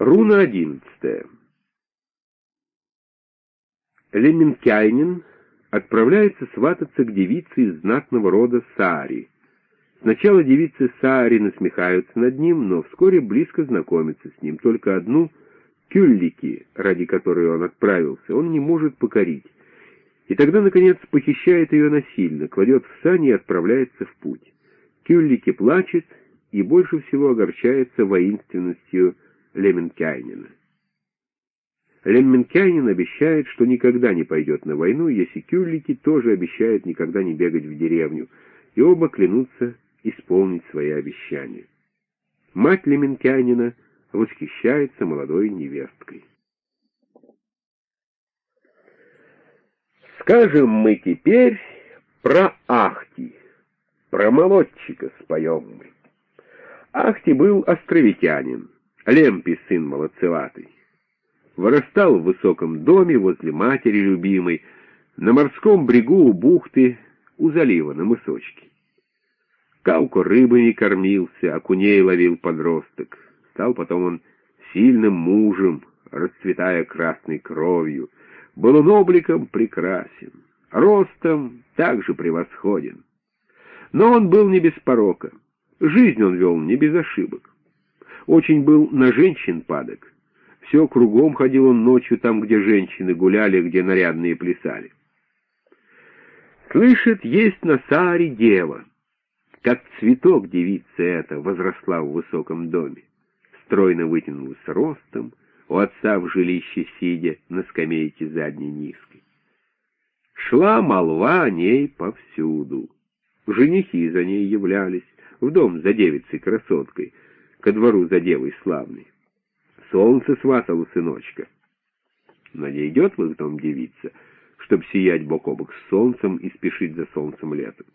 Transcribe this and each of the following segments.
Руна одиннадцатая. Леменкайнин отправляется свататься к девице из знатного рода Саари. Сначала девицы Саари насмехаются над ним, но вскоре близко знакомятся с ним. Только одну кюллики, ради которой он отправился, он не может покорить. И тогда, наконец, похищает ее насильно, кладет в сани и отправляется в путь. Кюллики плачет и больше всего огорчается воинственностью Леменкайнина. Леменкайнин обещает, что никогда не пойдет на войну, если Кюрлики тоже обещают никогда не бегать в деревню, и оба клянутся исполнить свои обещания. Мать Леменкянина восхищается молодой невесткой. Скажем мы теперь про Ахти, про молодчика споем мы. Ахти был островитянин, Лемпи сын молодцеватый. Вырастал в высоком доме возле матери любимой, на морском брегу у бухты, у залива на мысочке. Кауко рыбами кормился, окуней ловил подросток. Стал потом он сильным мужем, расцветая красной кровью. Был он обликом прекрасен, ростом также превосходен. Но он был не без порока, жизнь он вел не без ошибок. Очень был на женщин падок. Все кругом ходил он ночью там, где женщины гуляли, где нарядные плясали. Слышит, есть на Сааре дева. Как цветок девица эта возросла в высоком доме. Стройно вытянулась ростом, у отца в жилище сидя на скамейке задней низкой. Шла молва о ней повсюду. Женихи за ней являлись, в дом за девицей-красоткой, ко двору за девой славной. Солнце сватало сыночка. Но не идет в дом девица, чтоб сиять бок о бок с солнцем и спешить за солнцем летом.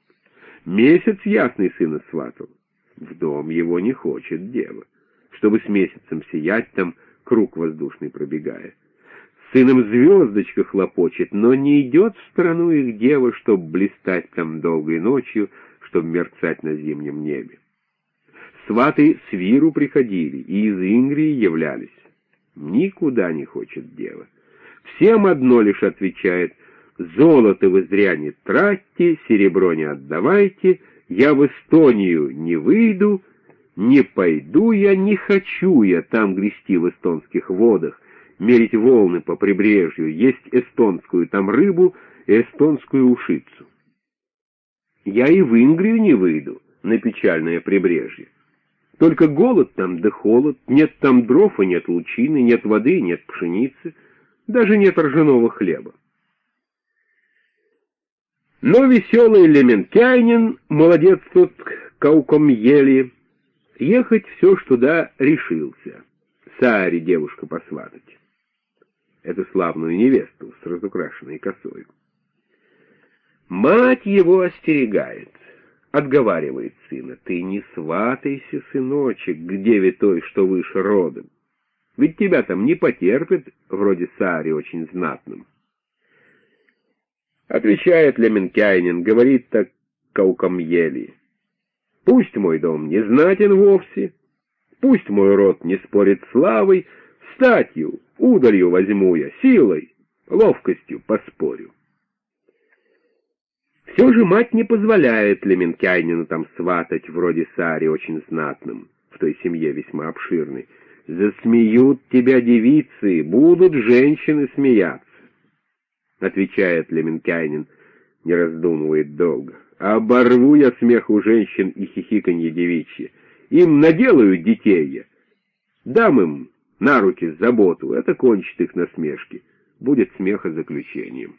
Месяц ясный сына сватал. В дом его не хочет дева, чтобы с месяцем сиять там, круг воздушный пробегая. сыном звездочка хлопочет, но не идет в страну их дева, чтоб блистать там долгой ночью, чтоб мерцать на зимнем небе. Сваты с Виру приходили и из Ингрии являлись. Никуда не хочет дева. Всем одно лишь отвечает — Золото вы зря не тратьте, серебро не отдавайте, я в Эстонию не выйду, не пойду я, не хочу я там грести в эстонских водах, мерить волны по прибрежью, есть эстонскую там рыбу и эстонскую ушицу. Я и в Ингрию не выйду, на печальное прибрежье. Только голод там да холод, нет там дров и нет лучины, нет воды, нет пшеницы, даже нет ржаного хлеба. Но веселый Лементянин, молодец тут кауком ели, ехать все ж туда решился. Сааре девушка посватать. Эту славную невесту с разукрашенной косой. Мать его остерегает, отговаривает сына. Ты не сватайся, сыночек, к деве той, что выше родом. Ведь тебя там не потерпят, вроде Сааре очень знатным. Отвечает Леменкайнин, говорит так кауком ели. Пусть мой дом не знатен вовсе, пусть мой род не спорит славой, статью, удалью возьму я, силой, ловкостью поспорю. Все же мать не позволяет Леменкайнину там сватать, вроде Сари, очень знатным, в той семье весьма обширной. Засмеют тебя девицы, будут женщины смеяться. — отвечает Леменкайнин, не раздумывает долго. «Оборву я смех у женщин и хихиканье девичье. Им наделаю детей я. Дам им на руки заботу, это кончит их насмешки. Будет смеха заключением».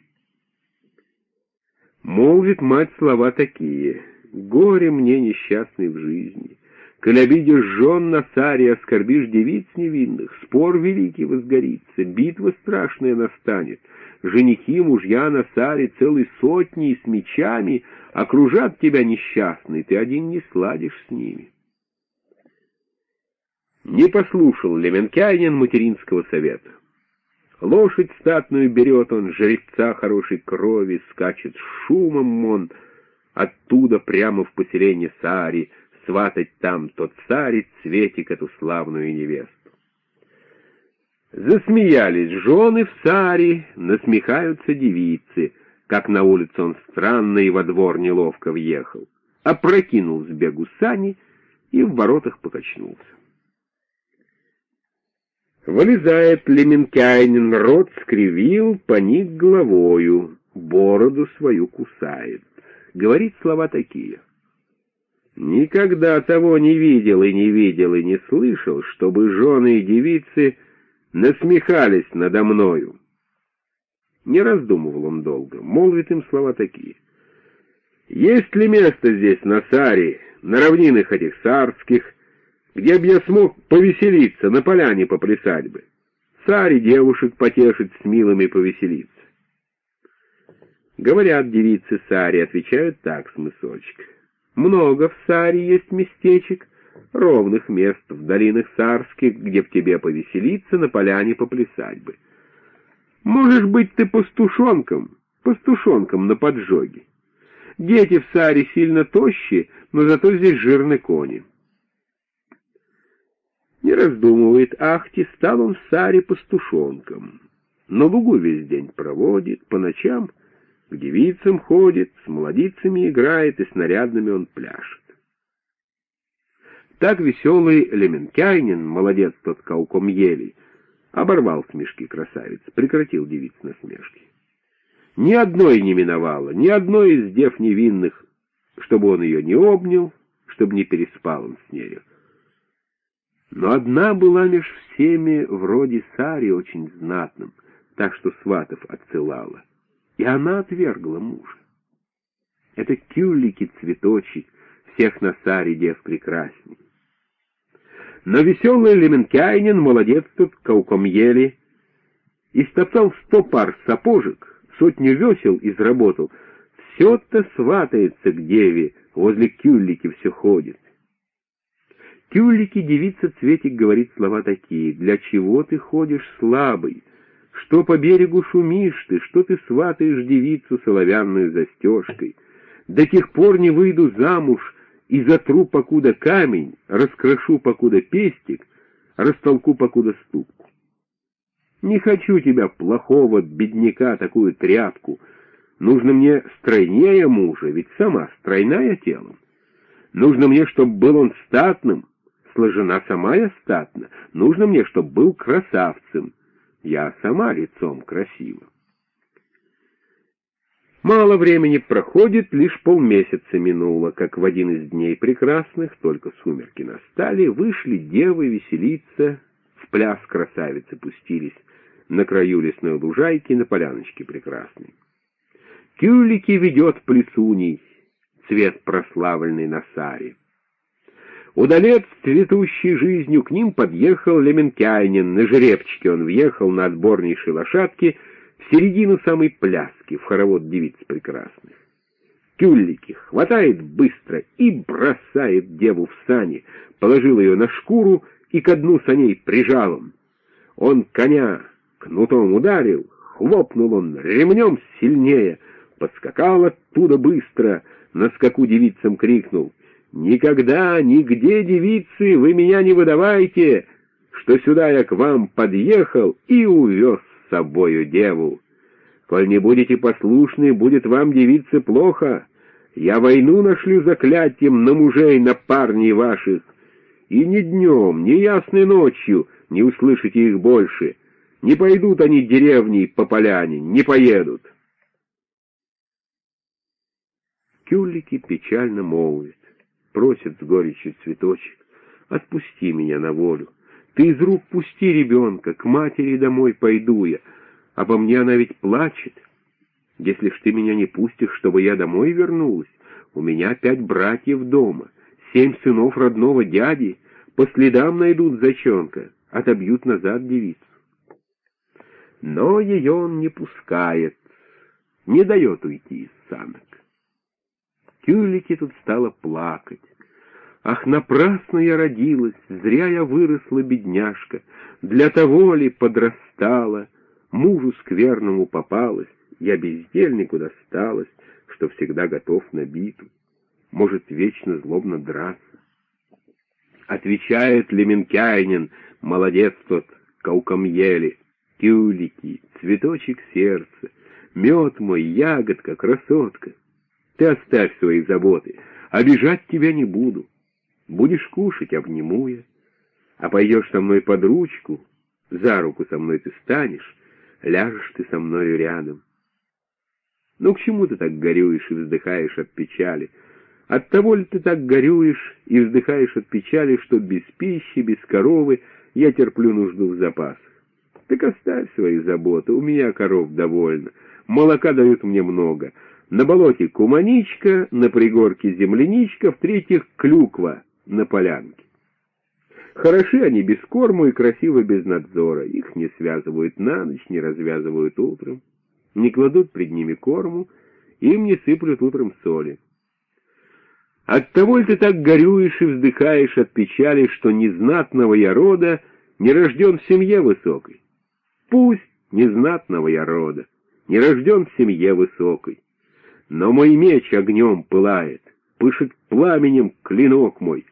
Молвит мать слова такие. «Горе мне несчастный в жизни». Коль обидишь жен на царе, оскорбишь девиц невинных, спор великий возгорится, битва страшная настанет, женихи, мужья на царе целой сотни с мечами окружат тебя несчастный, ты один не сладишь с ними. Не послушал Леменкянин материнского совета. Лошадь статную берет он, жеребца хорошей крови, скачет шумом он, оттуда прямо в поселение Сари, сватать там тот царь цветик эту славную невесту. Засмеялись жены в саре, насмехаются девицы, как на улице он странно и во двор неловко въехал, опрокинул с бегу сани и в воротах покачнулся. Вылезает Леменкайнин, рот скривил, поник головою, бороду свою кусает. Говорит слова такие. Никогда того не видел и не видел и не слышал, чтобы жены и девицы насмехались надо мною. Не раздумывал он долго, молвит им слова такие. Есть ли место здесь, на Саре, на равнинах этих сарских, где б я смог повеселиться, на поляне поплясать бы. Царь девушек потешить с милыми повеселиться. Говорят девицы Сари, отвечают так смысочек. Много в Саре есть местечек, ровных мест в долинах царских, где б тебе повеселиться, на поляне поплясать бы. Можешь быть ты пастушонком, пастушонком на поджоге. Дети в Саре сильно тощие, но зато здесь жирные кони. Не раздумывает, ахти, стал он в саре пастушонком. На лугу весь день проводит, по ночам к девицам ходит, с молодицами играет, и с нарядными он пляшет. Так веселый Леменкайнин, молодец тот кауком ели, оборвал смешки красавиц, прекратил девиц насмешки. Ни одной не миновало, ни одной из дев невинных, чтобы он ее не обнял, чтобы не переспал он с нею. Но одна была меж всеми вроде Сари очень знатным, так что сватов отсылала, и она отвергла мужа. Это кюллики цветочек, всех на Саре дев прекрасней. Но веселый Леменкайнин, молодец тут, кауком ели, истоптал сто пар сапожек, сотню весел изработал, все-то сватается к деве, возле кюллики все ходит. Тюлики девица Цветик говорит слова такие. «Для чего ты ходишь слабый? Что по берегу шумишь ты? Что ты сватаешь девицу соловянную застежкой? До тех пор не выйду замуж и затру, покуда камень, раскрошу, покуда пестик, растолку, покуда ступку. Не хочу тебя, плохого бедняка, такую тряпку. Нужно мне стройнее мужа, ведь сама стройная телом. Нужно мне, чтоб был он статным, сложена сама я статно. Нужно мне, чтоб был красавцем. Я сама лицом красива. Мало времени проходит, лишь полмесяца минуло, как в один из дней прекрасных, только сумерки настали, вышли девы веселиться, в пляс красавицы пустились на краю лесной лужайки на поляночке прекрасной. Кюлики ведет плесуней, цвет прославленный на саре. Удалец, цветущий жизнью, к ним подъехал Леменкайнин. На жеребчике он въехал на отборнейшей лошадке в середину самой пляски, в хоровод девиц прекрасных. Кюллики хватает быстро и бросает деву в сани, положил ее на шкуру и ко дну саней прижал он. Он коня кнутом ударил, хлопнул он ремнем сильнее, подскакал оттуда быстро, на скаку девицам крикнул — Никогда, нигде, девицы, вы меня не выдавайте, что сюда я к вам подъехал и увез с собою деву. Коль не будете послушны, будет вам, девицы, плохо. Я войну нашлю заклятием на мужей, на парней ваших. И ни днем, ни ясной ночью не услышите их больше. Не пойдут они деревней по поляне, не поедут. Кюлики печально молвит просит с горечью цветочек, отпусти меня на волю. Ты из рук пусти ребенка, к матери домой пойду я, а по мне она ведь плачет. Если ж ты меня не пустишь, чтобы я домой вернулась, у меня пять братьев дома, семь сынов родного дяди, по следам найдут зачонка, отобьют назад девицу. Но ее он не пускает, не дает уйти из санок. Тюлики тут стала плакать. Ах, напрасно я родилась, зря я выросла, бедняжка, Для того ли подрастала, мужу скверному попалась, Я бездельнику досталась, что всегда готов на биту, Может, вечно злобно драться. Отвечает Леменкайнин, молодец тот, скауком ели. Тюлики, цветочек сердца, мед мой, ягодка, красотка. Ты оставь свои заботы, обижать тебя не буду. Будешь кушать, обниму я. А пойдешь со мной под ручку, за руку со мной ты станешь, ляжешь ты со мною рядом. Ну к чему ты так горюешь и вздыхаешь от печали? От того ли ты так горюешь и вздыхаешь от печали, что без пищи, без коровы я терплю нужду в запасах? Так оставь свои заботы, у меня коров довольно, молока дают мне много. На болоте куманичка, на пригорке земляничка, в-третьих клюква на полянке. Хороши они без корму и красивы без надзора, их не связывают на ночь, не развязывают утром, не кладут пред ними корму, им не сыплют утром соли. Оттого ли ты так горюешь и вздыхаешь от печали, что незнатного я рода не рожден в семье высокой? Пусть незнатного я рода, не рожден в семье высокой. Но мой меч огнем пылает, пышет пламенем клинок мой.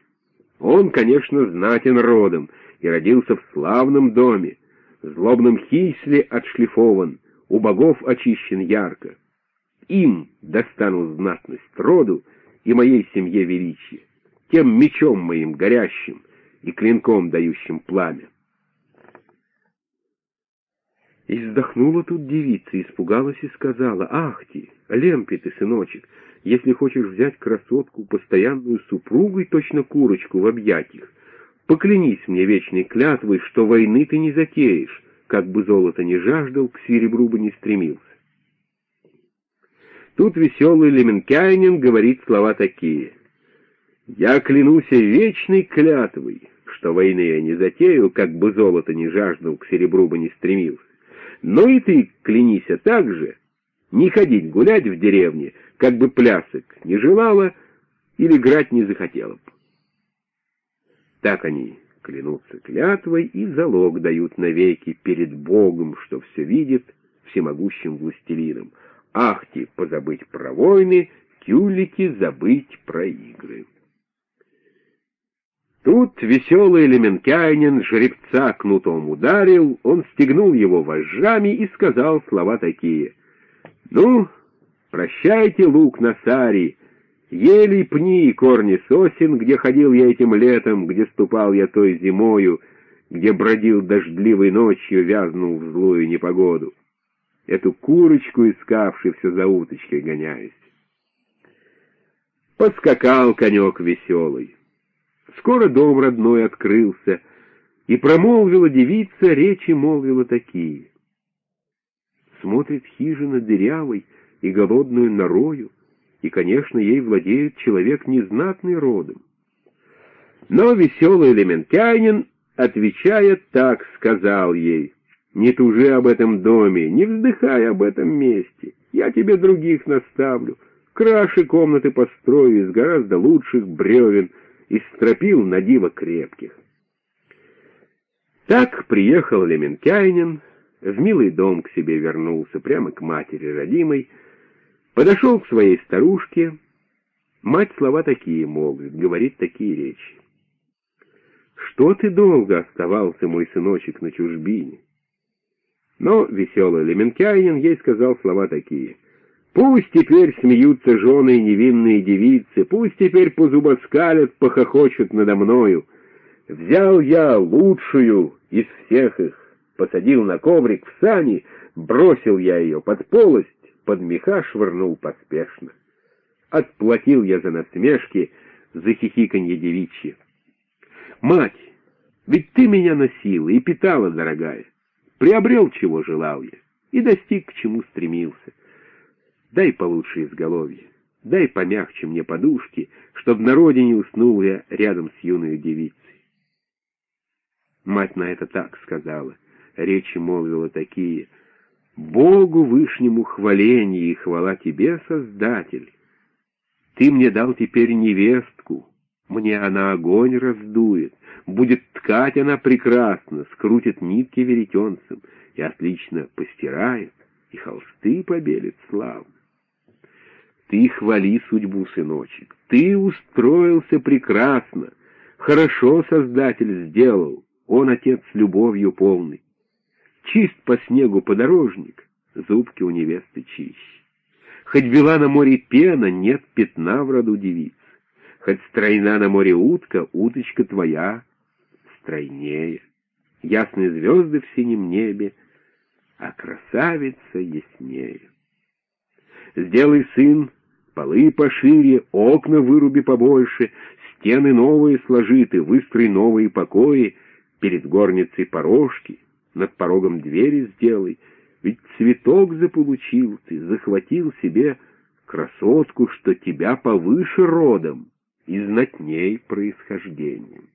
Он, конечно, знатен родом и родился в славном доме, злобном хисле отшлифован, у богов очищен ярко. Им достану знатность роду и моей семье величие, тем мечом моим горящим и клинком дающим пламя. И вздохнула тут девица, испугалась и сказала, «Ах ты, Лемпи ты, сыночек, если хочешь взять красотку, постоянную супругу и точно курочку в объятиях, поклянись мне вечной клятвой, что войны ты не затеешь, как бы золото не жаждал, к серебру бы не стремился». Тут веселый Леменкайнин говорит слова такие. «Я клянусь вечной клятвой, что войны я не затею, как бы золото не жаждал, к серебру бы не стремился. Но и ты клянися так же, не ходить гулять в деревне, как бы плясок не желала или играть не захотела бы. Так они клянутся клятвой и залог дают навеки перед Богом, что все видит, всемогущим властелином. Ахти позабыть про войны, тюлики забыть про игры. Тут веселый Леменкянин жеребца кнутом ударил, он стегнул его вожжами и сказал слова такие. «Ну, прощайте, лук на сари, ели пни и корни сосен, где ходил я этим летом, где ступал я той зимою, где бродил дождливой ночью, вязнул в злую непогоду. Эту курочку искавший все за уточкой гоняясь. Подскакал конек веселый. Скоро дом родной открылся, и промолвила девица, речи молвила такие. Смотрит хижина дырявой и голодную норою, и, конечно, ей владеет человек незнатный родом. Но веселый элементянин, отвечая так, сказал ей, «Не тужи об этом доме, не вздыхай об этом месте, я тебе других наставлю, краши комнаты построю из гораздо лучших бревен, и стропил на диво крепких. Так приехал Леменкайнин, в милый дом к себе вернулся, прямо к матери родимой, подошел к своей старушке, мать слова такие молвит, говорит такие речи. «Что ты долго оставался, мой сыночек, на чужбине?» Но веселый Леменкайнин ей сказал слова такие — Пусть теперь смеются жены и невинные девицы, пусть теперь позубоскалят, похохочут надо мною. Взял я лучшую из всех их, посадил на коврик в сани, бросил я ее под полость, под меха швырнул поспешно. Отплатил я за насмешки, за хихиканье девичье. Мать, ведь ты меня носила и питала, дорогая. Приобрел, чего желал я, и достиг, к чему стремился. Дай получше изголовье, дай помягче мне подушки, чтоб на родине уснул я рядом с юной девицей. Мать на это так сказала, речи молвила такие, «Богу вышнему хваление и хвала тебе, Создатель! Ты мне дал теперь невестку, мне она огонь раздует, будет ткать она прекрасно, скрутит нитки веретенцем и отлично постирает, и холсты побелит славно. Ты хвали судьбу, сыночек, ты устроился прекрасно, хорошо Создатель сделал, он отец любовью полный. Чист по снегу подорожник, зубки у невесты чище. Хоть бела на море пена, нет пятна в роду девиц. Хоть стройна на море утка, уточка твоя стройнее. Ясные звезды в синем небе, а красавица яснее. Сделай, сын, полы пошире, окна выруби побольше, стены новые сложи ты, выстрой новые покои, перед горницей порожки, над порогом двери сделай, ведь цветок заполучил ты, захватил себе красотку, что тебя повыше родом и знатней происхождением.